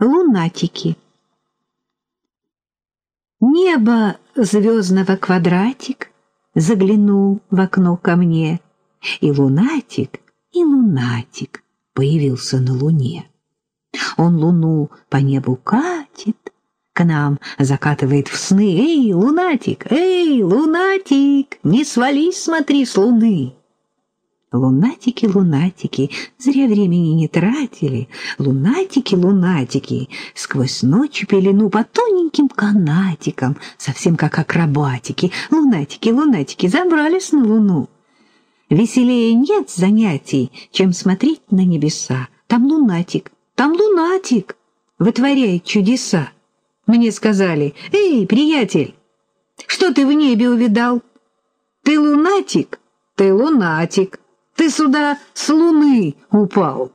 Лунатики. Небо звездного квадратик заглянул в окно ко мне, и лунатик, и лунатик появился на луне. Он луну по небу катит, к нам закатывает в сны. «Эй, лунатик! Эй, лунатик! Не свались, смотри, с луны!» Лунатики, лунатики, зря времени не тратили. Лунатики, лунатики, сквозь ночь пелену по тоненьким канатикам, совсем как акробатики. Лунатики, лунатики, забрались на луну. Веселее нет занятий, чем смотреть на небеса. Там лунатик, там лунатик вытворяет чудеса. Мне сказали, «Эй, приятель, что ты в небе увидал? Ты лунатик? Ты лунатик». Ты сюда с луны упал.